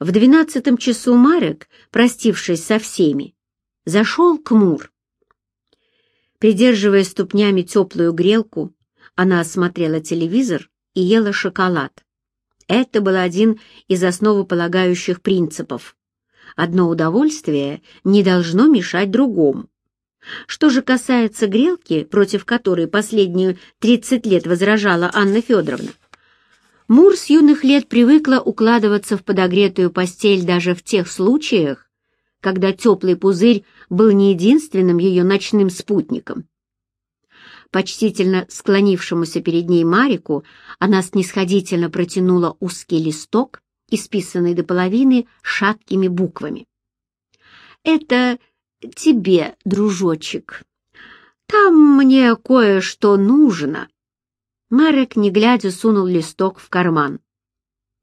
В двенадцатом часу Марек, простившись со всеми, зашел к Мур. Придерживая ступнями теплую грелку, она осмотрела телевизор и ела шоколад. Это был один из основополагающих принципов. Одно удовольствие не должно мешать другому. Что же касается грелки, против которой последние 30 лет возражала Анна Федоровна, Мур с юных лет привыкла укладываться в подогретую постель даже в тех случаях, когда теплый пузырь был не единственным ее ночным спутником. Почтительно склонившемуся перед ней Марику она снисходительно протянула узкий листок, исписанный до половины шаткими буквами. «Это тебе, дружочек. Там мне кое-что нужно». Марек, не глядя, сунул листок в карман.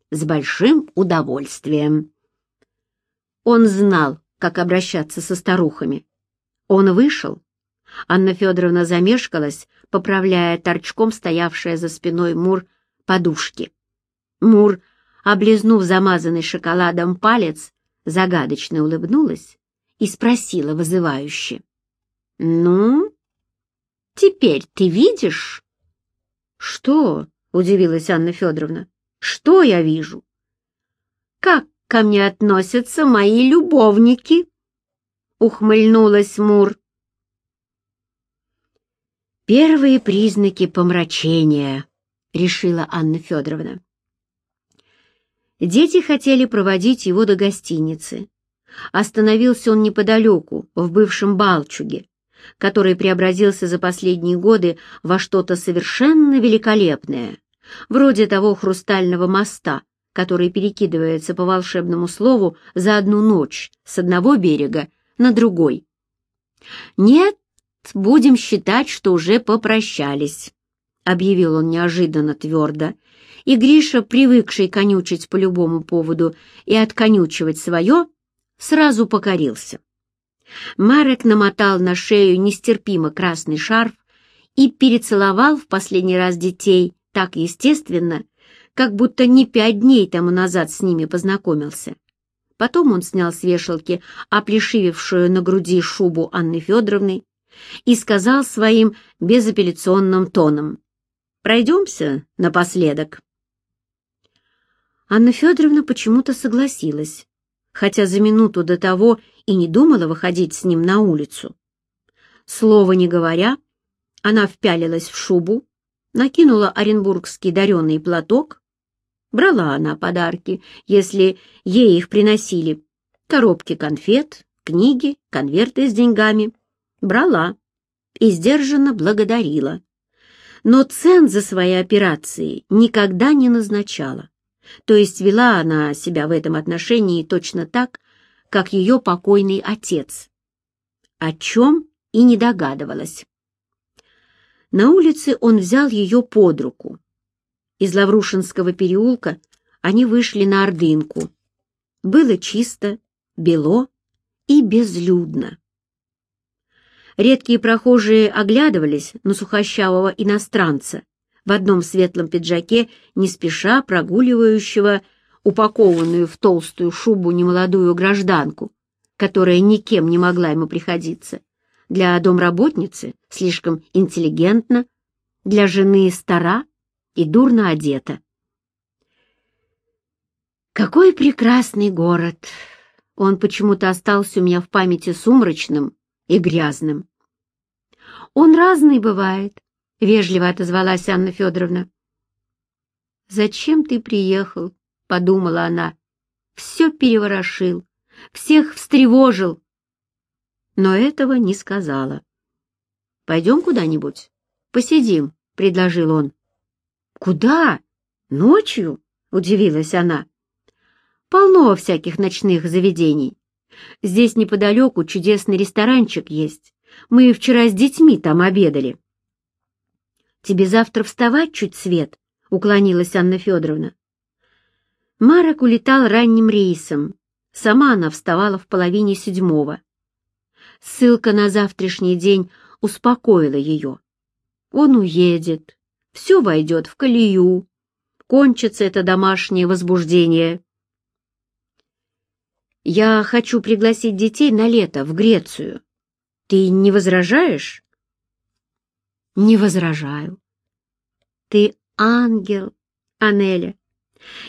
«С большим удовольствием». Он знал, как обращаться со старухами. Он вышел. Анна Федоровна замешкалась, поправляя торчком стоявшая за спиной Мур подушки. Мур, облизнув замазанный шоколадом палец, загадочно улыбнулась и спросила вызывающе. «Ну, теперь ты видишь?» «Что?» — удивилась Анна Федоровна. «Что я вижу?» «Как ко мне относятся мои любовники?» — ухмыльнулась Мур. «Первые признаки помрачения», — решила Анна Федоровна. Дети хотели проводить его до гостиницы. Остановился он неподалеку, в бывшем Балчуге, который преобразился за последние годы во что-то совершенно великолепное, вроде того хрустального моста, который перекидывается по волшебному слову за одну ночь с одного берега на другой. «Нет, будем считать, что уже попрощались», — объявил он неожиданно твердо, и Гриша, привыкший конючить по любому поводу и отконючивать свое, сразу покорился. Марек намотал на шею нестерпимо красный шарф и перецеловал в последний раз детей так естественно, как будто не пять дней тому назад с ними познакомился. Потом он снял с вешалки оплешивевшую на груди шубу Анны Федоровны и сказал своим безапелляционным тоном «Пройдемся напоследок». Анна Федоровна почему-то согласилась, хотя за минуту до того и не думала выходить с ним на улицу. Слова не говоря, она впялилась в шубу, накинула оренбургский дареный платок. Брала она подарки, если ей их приносили. Коробки конфет, книги, конверты с деньгами. Брала и сдержанно благодарила. Но цен за свои операции никогда не назначала. То есть вела она себя в этом отношении точно так, как ее покойный отец. О чем и не догадывалась. На улице он взял ее под руку. Из Лаврушинского переулка они вышли на Ордынку. Было чисто, бело и безлюдно. Редкие прохожие оглядывались на сухощавого иностранца, в одном светлом пиджаке, не спеша прогуливающего упакованную в толстую шубу немолодую гражданку, которая никем не могла ему приходиться. Для домработницы слишком интеллигентна, для жены стара и дурно одета. Какой прекрасный город! Он почему-то остался у меня в памяти сумрачным и грязным. Он разный бывает, — вежливо отозвалась Анна Федоровна. «Зачем ты приехал?» — подумала она. «Все переворошил, всех встревожил». Но этого не сказала. «Пойдем куда-нибудь, посидим», — предложил он. «Куда? Ночью?» — удивилась она. «Полно всяких ночных заведений. Здесь неподалеку чудесный ресторанчик есть. Мы вчера с детьми там обедали». Тебе завтра вставать чуть свет?» — уклонилась Анна Федоровна. Марок улетал ранним рейсом. Сама она вставала в половине седьмого. Ссылка на завтрашний день успокоила ее. Он уедет, все войдет в колею, кончится это домашнее возбуждение. Я хочу пригласить детей на лето в Грецию. Ты не возражаешь? Не возражаю. Ты ангел, Анеля,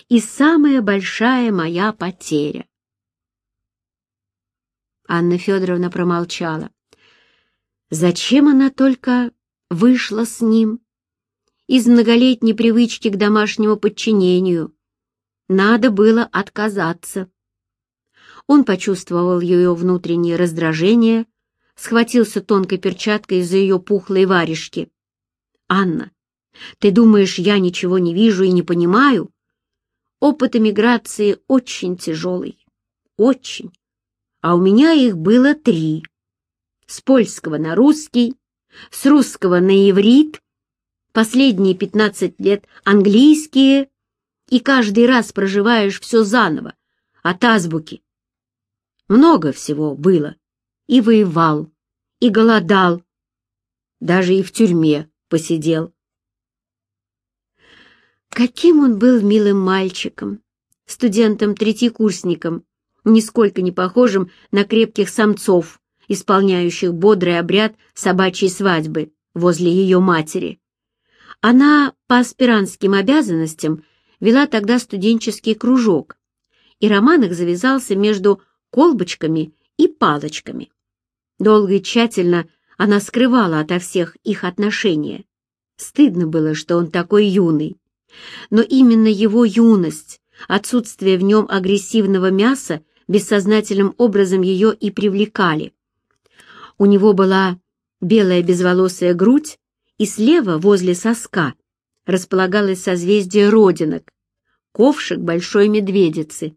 и самая большая моя потеря. Анна Федоровна промолчала. Зачем она только вышла с ним? Из многолетней привычки к домашнему подчинению. Надо было отказаться. Он почувствовал ее внутреннее раздражение, схватился тонкой перчаткой за ее пухлые варежки. «Анна, ты думаешь, я ничего не вижу и не понимаю? Опыт эмиграции очень тяжелый. Очень а у меня их было три. С польского на русский, с русского на иврит, последние пятнадцать лет английские, и каждый раз проживаешь все заново, от азбуки. Много всего было. И воевал, и голодал, даже и в тюрьме посидел. Каким он был милым мальчиком, студентом-третьекурсником, нисколько не похожим на крепких самцов, исполняющих бодрый обряд собачьей свадьбы возле ее матери. Она по аспирантским обязанностям вела тогда студенческий кружок, и роман их завязался между колбочками и палочками. Долго и тщательно она скрывала ото всех их отношения. Стыдно было, что он такой юный. Но именно его юность, отсутствие в нем агрессивного мяса бессознательным образом ее и привлекали. У него была белая безволосая грудь, и слева, возле соска, располагалось созвездие родинок, ковшик большой медведицы.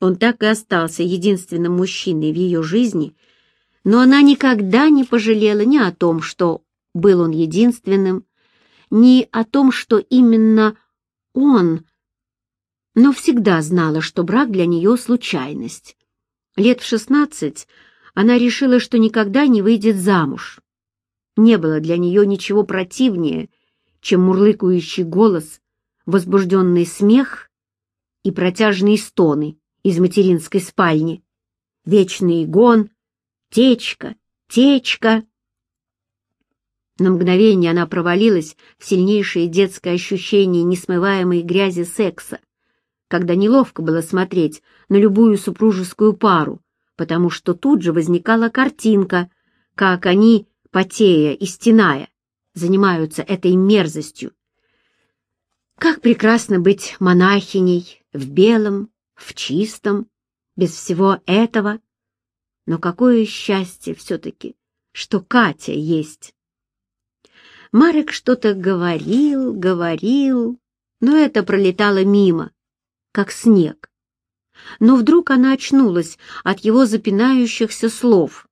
Он так и остался единственным мужчиной в ее жизни, но она никогда не пожалела ни о том, что был он единственным, ни о том, что именно он но всегда знала, что брак для нее — случайность. Лет в шестнадцать она решила, что никогда не выйдет замуж. Не было для нее ничего противнее, чем мурлыкающий голос, возбужденный смех и протяжные стоны из материнской спальни. Вечный гон, течка, течка. На мгновение она провалилась в сильнейшее детское ощущение несмываемой грязи секса, когда неловко было смотреть на любую супружескую пару, потому что тут же возникала картинка, как они, потея и стеная, занимаются этой мерзостью. Как прекрасно быть монахиней в белом, в чистом, без всего этого. Но какое счастье все-таки, что Катя есть. Марек что-то говорил, говорил, но это пролетало мимо, как снег. Но вдруг она очнулась от его запинающихся слов.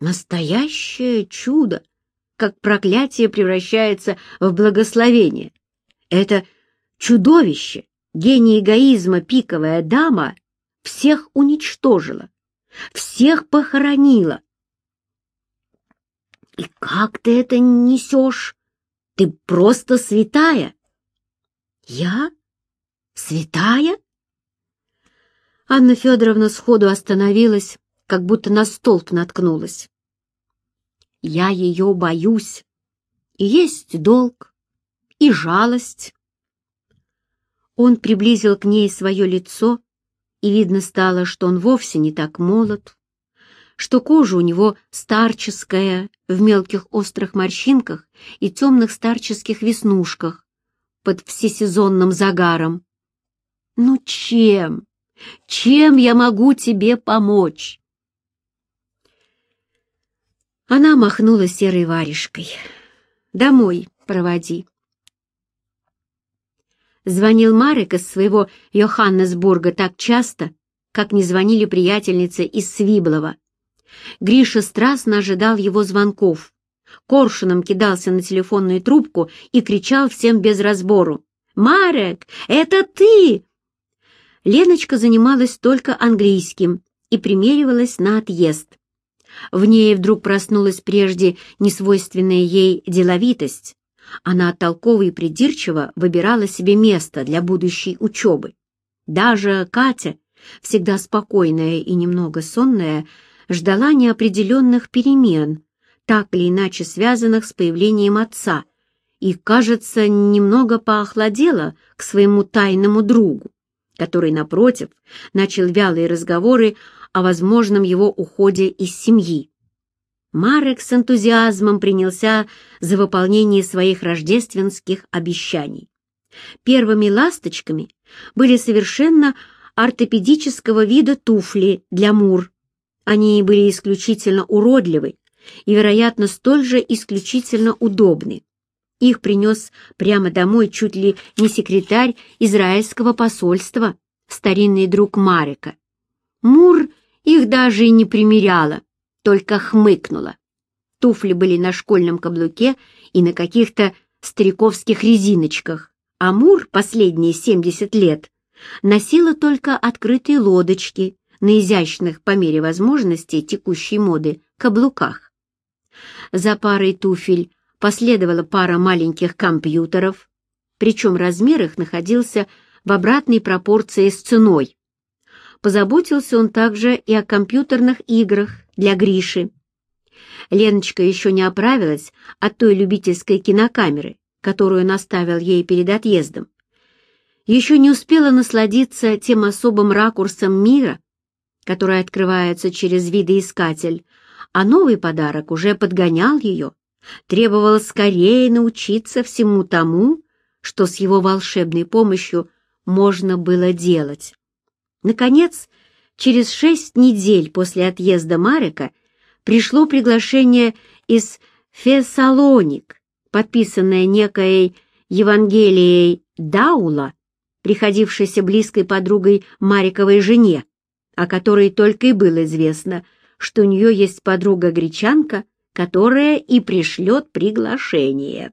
Настоящее чудо, как проклятие превращается в благословение. Это чудовище, гений эгоизма, пиковая дама, всех уничтожила, всех похоронила. И как ты это несешь? Ты просто святая. Я? Святая? Анна Федоровна сходу остановилась, как будто на столб наткнулась. Я ее боюсь. И есть долг, и жалость. Он приблизил к ней свое лицо, и видно стало, что он вовсе не так молод, что кожа у него старческая, в мелких острых морщинках и темных старческих веснушках под всесезонным загаром. «Ну чем? Чем я могу тебе помочь?» Она махнула серой варежкой. «Домой проводи». Звонил Марек из своего Йоханнесбурга так часто, как не звонили приятельницы из Свиблова. Гриша страстно ожидал его звонков. Коршуном кидался на телефонную трубку и кричал всем без разбору. «Марек, это ты! Леночка занималась только английским и примеривалась на отъезд. В ней вдруг проснулась прежде несвойственная ей деловитость. Она толково и придирчиво выбирала себе место для будущей учебы. Даже Катя, всегда спокойная и немного сонная, ждала неопределенных перемен, так или иначе связанных с появлением отца, и, кажется, немного поохладела к своему тайному другу, который, напротив, начал вялые разговоры о возможном его уходе из семьи. Марек с энтузиазмом принялся за выполнение своих рождественских обещаний. Первыми ласточками были совершенно ортопедического вида туфли для мур. Они были исключительно уродливы и, вероятно, столь же исключительно удобны. Их принес прямо домой чуть ли не секретарь израильского посольства, старинный друг Марика. Мур их даже и не примеряла, только хмыкнула. Туфли были на школьном каблуке и на каких-то стариковских резиночках, а Мур последние 70 лет носила только открытые лодочки на изящных по мере возможностей текущей моды каблуках. За парой туфель последовала пара маленьких компьютеров, причем размер их находился в обратной пропорции с ценой. Позаботился он также и о компьютерных играх для Гриши. Леночка еще не оправилась от той любительской кинокамеры, которую он оставил ей перед отъездом. Еще не успела насладиться тем особым ракурсом мира, который открывается через видоискатель, а новый подарок уже подгонял ее, требовал скорее научиться всему тому, что с его волшебной помощью можно было делать. Наконец, через шесть недель после отъезда Марика пришло приглашение из Фессалоник, подписанное некой Евангелией Даула, приходившейся близкой подругой Мариковой жене, о которой только и было известно, что у нее есть подруга-гречанка, которая и пришлет приглашение.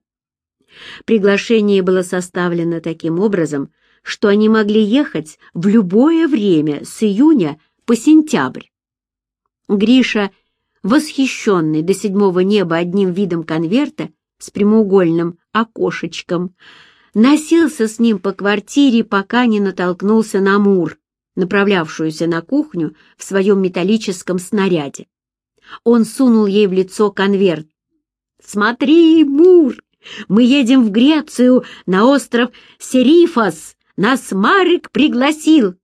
Приглашение было составлено таким образом, что они могли ехать в любое время с июня по сентябрь. Гриша, восхищенный до седьмого неба одним видом конверта с прямоугольным окошечком, носился с ним по квартире, пока не натолкнулся на Мур, направлявшуюся на кухню в своем металлическом снаряде. Он сунул ей в лицо конверт. «Смотри, Мур, мы едем в Грецию на остров Серифос. Нас Марик пригласил».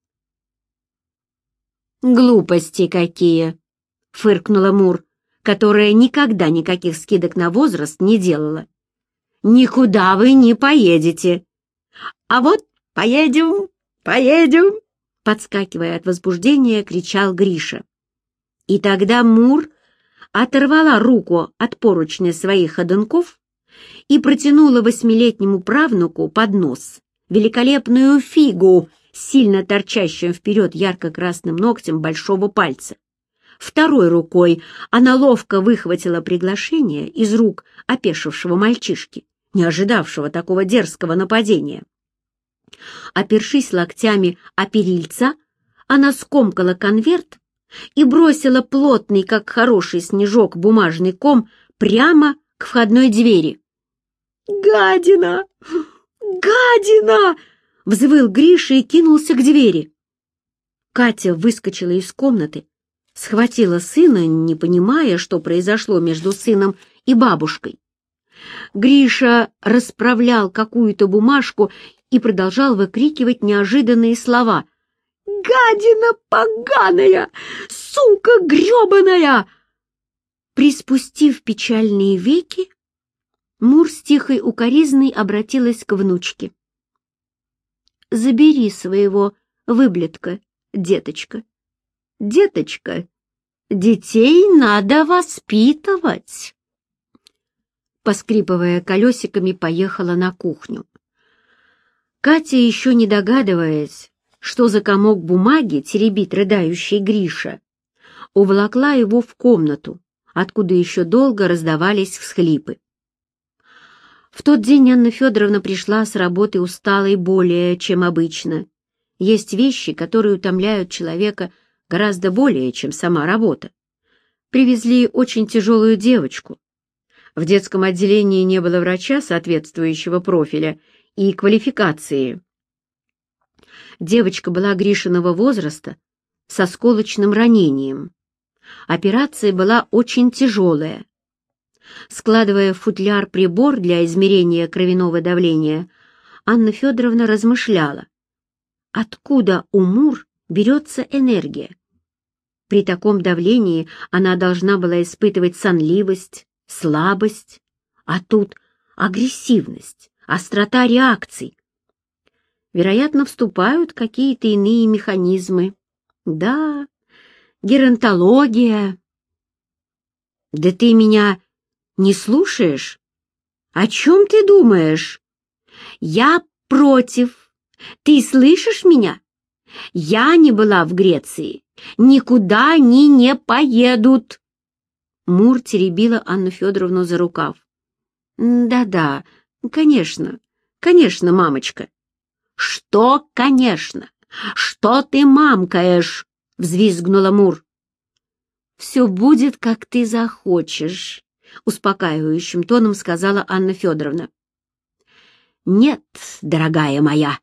«Глупости какие!» — фыркнула Мур, которая никогда никаких скидок на возраст не делала. «Никуда вы не поедете!» «А вот поедем, поедем!» Подскакивая от возбуждения, кричал Гриша. И тогда Мур оторвала руку от поручня своих ходунков и протянула восьмилетнему правнуку под нос великолепную фигу, сильно торчащую вперед ярко-красным ногтем большого пальца. Второй рукой она ловко выхватила приглашение из рук опешившего мальчишки, не ожидавшего такого дерзкого нападения. Опершись локтями о перильца, она скомкала конверт и бросила плотный, как хороший снежок, бумажный ком прямо к входной двери. «Гадина! Гадина!» — взвыл Гриша и кинулся к двери. Катя выскочила из комнаты, схватила сына, не понимая, что произошло между сыном и бабушкой. Гриша расправлял какую-то бумажку и продолжал выкрикивать неожиданные слова. «Гадина поганая! Сука гребаная!» Приспустив печальные веки, Мур с тихой укоризной обратилась к внучке. «Забери своего выблетка, деточка. Деточка, детей надо воспитывать!» Поскрипывая колесиками, поехала на кухню. Катя, еще не догадываясь, что за комок бумаги теребит рыдающий Гриша, уволокла его в комнату, откуда еще долго раздавались всхлипы. В тот день Анна Федоровна пришла с работы усталой более, чем обычно. Есть вещи, которые утомляют человека гораздо более, чем сама работа. Привезли очень тяжелую девочку. В детском отделении не было врача соответствующего профиля, и квалификации. Девочка была Гришиного возраста, со сколочным ранением. Операция была очень тяжелая. Складывая в футляр прибор для измерения кровяного давления, Анна Федоровна размышляла, откуда у Мур берется энергия. При таком давлении она должна была испытывать сонливость, слабость, а тут агрессивность, острота реакций. Вероятно, вступают какие-то иные механизмы. Да, геронтология. Да ты меня не слушаешь? О чем ты думаешь? Я против. Ты слышишь меня? Я не была в Греции. Никуда они не поедут. Мур теребила Анну Федоровну за рукав. «Да-да, конечно, конечно, мамочка». «Что конечно? Что ты мамкаешь?» — взвизгнула Мур. «Все будет, как ты захочешь», — успокаивающим тоном сказала Анна Федоровна. «Нет, дорогая моя,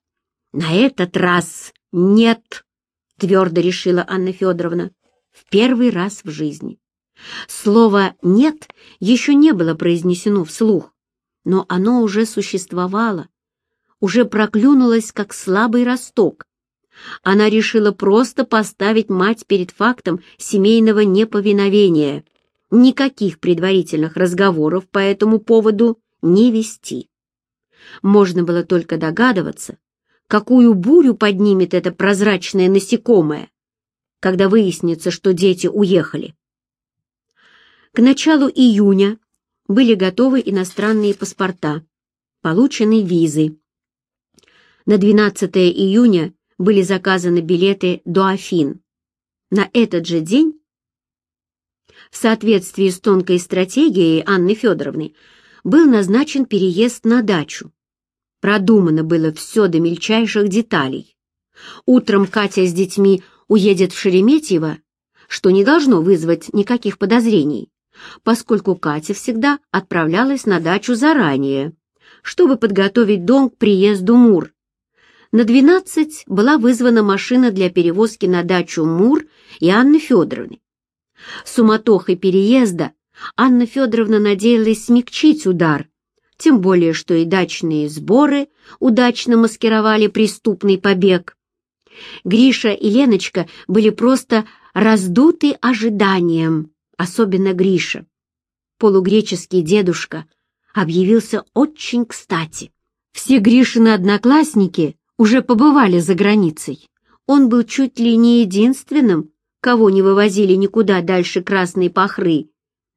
на этот раз нет», — твердо решила Анна Федоровна, в первый раз в жизни. Слово «нет» еще не было произнесено вслух, но оно уже существовало, уже проклюнулось, как слабый росток. Она решила просто поставить мать перед фактом семейного неповиновения. Никаких предварительных разговоров по этому поводу не вести. Можно было только догадываться, какую бурю поднимет это прозрачное насекомое, когда выяснится, что дети уехали. К началу июня были готовы иностранные паспорта, получены визы. На 12 июня были заказаны билеты до Афин. На этот же день, в соответствии с тонкой стратегией Анны Федоровны, был назначен переезд на дачу. Продумано было все до мельчайших деталей. Утром Катя с детьми уедет в Шереметьево, что не должно вызвать никаких подозрений поскольку Катя всегда отправлялась на дачу заранее, чтобы подготовить дом к приезду Мур. На 12 была вызвана машина для перевозки на дачу Мур и Анны Федоровны. Суматохой переезда Анна Федоровна надеялась смягчить удар, тем более что и дачные сборы удачно маскировали преступный побег. Гриша и Леночка были просто раздуты ожиданием особенно Гриша. Полугреческий дедушка объявился очень кстати. Все Гришины одноклассники уже побывали за границей. Он был чуть ли не единственным, кого не вывозили никуда дальше красной пахры.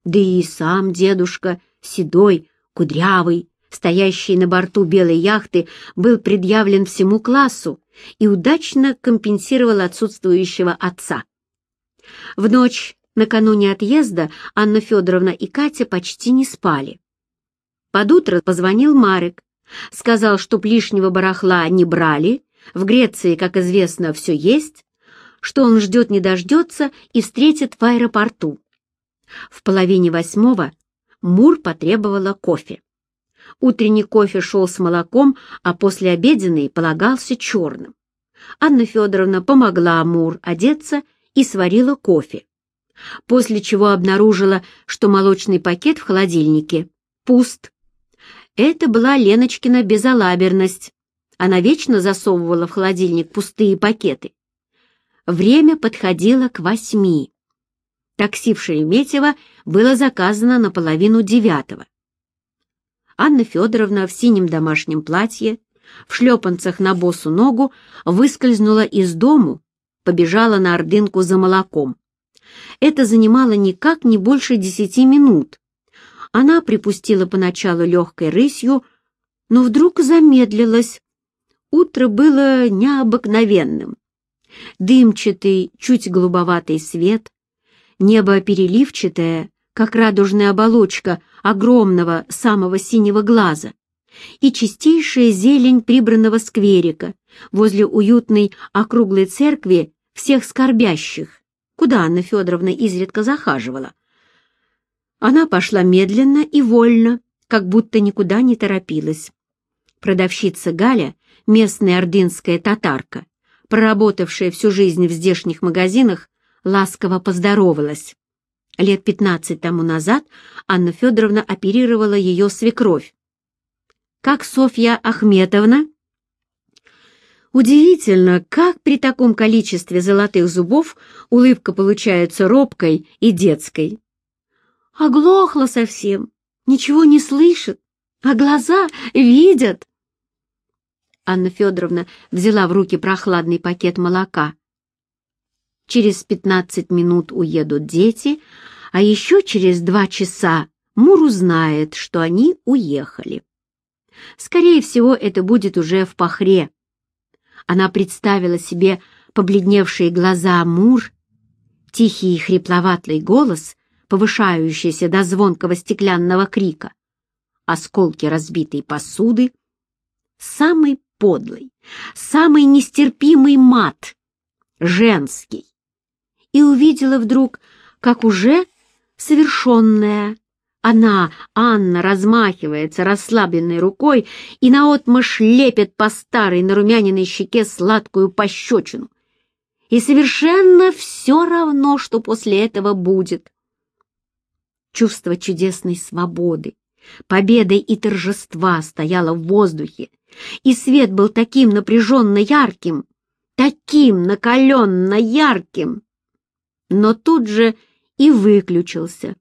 Да и сам дедушка, седой, кудрявый, стоящий на борту белой яхты, был предъявлен всему классу и удачно компенсировал отсутствующего отца. В ночь Накануне отъезда Анна Федоровна и Катя почти не спали. Под утро позвонил Марек, сказал, что лишнего барахла не брали, в Греции, как известно, все есть, что он ждет не дождется и встретит в аэропорту. В половине восьмого Мур потребовала кофе. Утренний кофе шел с молоком, а послеобеденный полагался черным. Анна Федоровна помогла Мур одеться и сварила кофе после чего обнаружила, что молочный пакет в холодильнике пуст. Это была Леночкина безалаберность. Она вечно засовывала в холодильник пустые пакеты. Время подходило к восьми. Такси в Шереметьево было заказано на половину девятого. Анна Федоровна в синем домашнем платье, в шлепанцах на босу ногу, выскользнула из дому, побежала на Ордынку за молоком. Это занимало никак не больше десяти минут. Она припустила поначалу легкой рысью, но вдруг замедлилась. Утро было необыкновенным. Дымчатый, чуть голубоватый свет, небо переливчатое, как радужная оболочка огромного самого синего глаза, и чистейшая зелень прибранного скверика возле уютной округлой церкви всех скорбящих куда Анна Федоровна изредка захаживала. Она пошла медленно и вольно, как будто никуда не торопилась. Продавщица Галя, местная ордынская татарка, проработавшая всю жизнь в здешних магазинах, ласково поздоровалась. Лет пятнадцать тому назад Анна Федоровна оперировала ее свекровь. «Как Софья Ахметовна?» Удивительно, как при таком количестве золотых зубов улыбка получается робкой и детской. Оглохла совсем, ничего не слышит, а глаза видят. Анна Федоровна взяла в руки прохладный пакет молока. Через пятнадцать минут уедут дети, а еще через два часа Мур узнает, что они уехали. Скорее всего, это будет уже в Пахре. Она представила себе побледневшие глаза Мур, тихий хрипловатый голос, повышающийся до звонкого стеклянного крика, осколки разбитой посуды, самый подлый, самый нестерпимый мат, женский, и увидела вдруг, как уже совершенная, она, Анна, размахивается расслабленной рукой и наотмашь лепит по старой нарумяненной щеке сладкую пощечину. И совершенно все равно, что после этого будет. Чувство чудесной свободы, победы и торжества стояло в воздухе, и свет был таким напряженно ярким, таким накаленно ярким, но тут же и выключился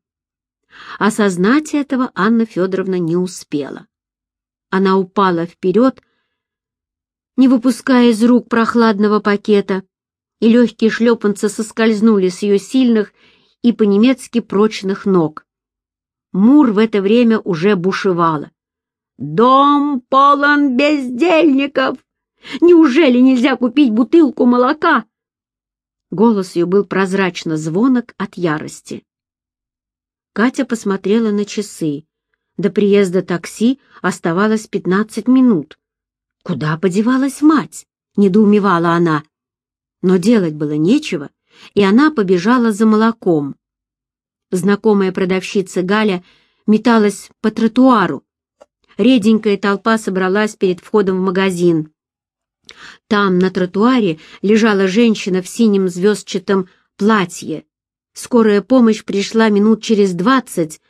Осознать этого Анна Федоровна не успела. Она упала вперед, не выпуская из рук прохладного пакета, и легкие шлепанцы соскользнули с ее сильных и по-немецки прочных ног. Мур в это время уже бушевала. «Дом полон бездельников! Неужели нельзя купить бутылку молока?» Голос ее был прозрачно звонок от ярости. Катя посмотрела на часы. До приезда такси оставалось пятнадцать минут. Куда подевалась мать? Недоумевала она. Но делать было нечего, и она побежала за молоком. Знакомая продавщица Галя металась по тротуару. Реденькая толпа собралась перед входом в магазин. Там, на тротуаре, лежала женщина в синем звездчатом платье Скорая помощь пришла минут через двадцать,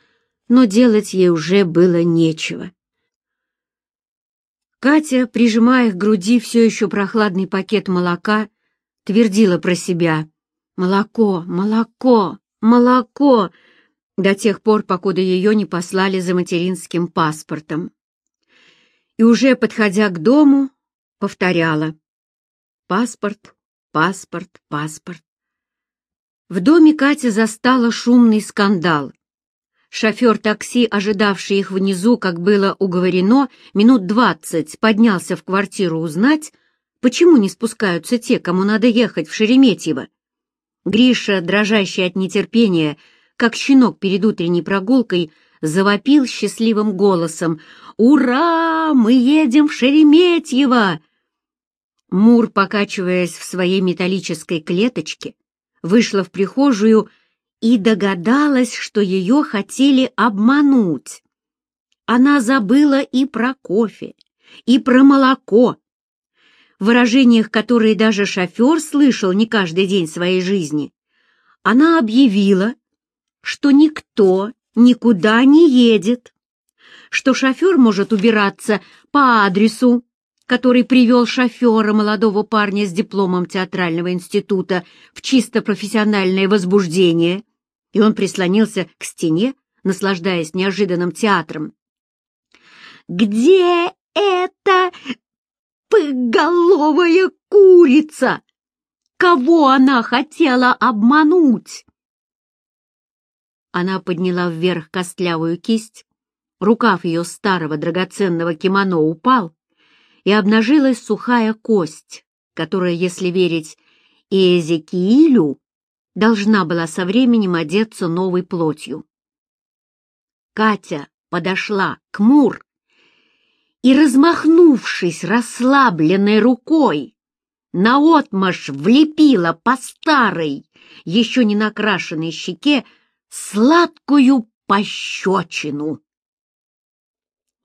но делать ей уже было нечего. Катя, прижимая к груди все еще прохладный пакет молока, твердила про себя «Молоко, молоко, молоко!» до тех пор, покуда ее не послали за материнским паспортом. И уже, подходя к дому, повторяла «Паспорт, паспорт, паспорт». В доме Катя застала шумный скандал. Шофер такси, ожидавший их внизу, как было уговорено, минут двадцать поднялся в квартиру узнать, почему не спускаются те, кому надо ехать в Шереметьево. Гриша, дрожащий от нетерпения, как щенок перед утренней прогулкой, завопил счастливым голосом «Ура! Мы едем в Шереметьево!» Мур, покачиваясь в своей металлической клеточке, вышла в прихожую и догадалась, что ее хотели обмануть. Она забыла и про кофе, и про молоко, выражениях, которые даже шофер слышал не каждый день своей жизни. Она объявила, что никто никуда не едет, что шофер может убираться по адресу, который привел шофера, молодого парня с дипломом театрального института, в чисто профессиональное возбуждение, и он прислонился к стене, наслаждаясь неожиданным театром. «Где эта поголовая курица? Кого она хотела обмануть?» Она подняла вверх костлявую кисть, рукав ее старого драгоценного кимоно упал, и обнажилась сухая кость, которая, если верить Иезекиилю, должна была со временем одеться новой плотью. Катя подошла к Мур и, размахнувшись расслабленной рукой, наотмашь влепила по старой, еще не накрашенной щеке сладкую пощечину.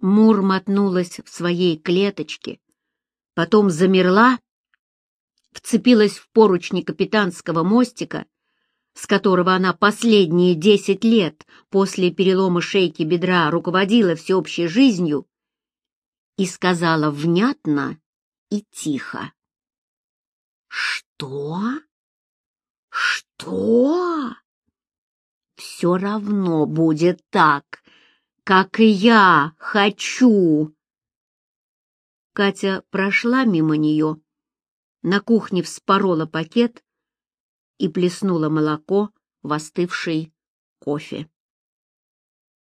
Мур мотнулась в своей клеточке, потом замерла, вцепилась в поручни капитанского мостика, с которого она последние десять лет после перелома шейки бедра руководила всеобщей жизнью, и сказала внятно и тихо. «Что? Что? Все равно будет так, как и я хочу!» Катя прошла мимо нее, на кухне вспорола пакет и плеснула молоко в остывший кофе.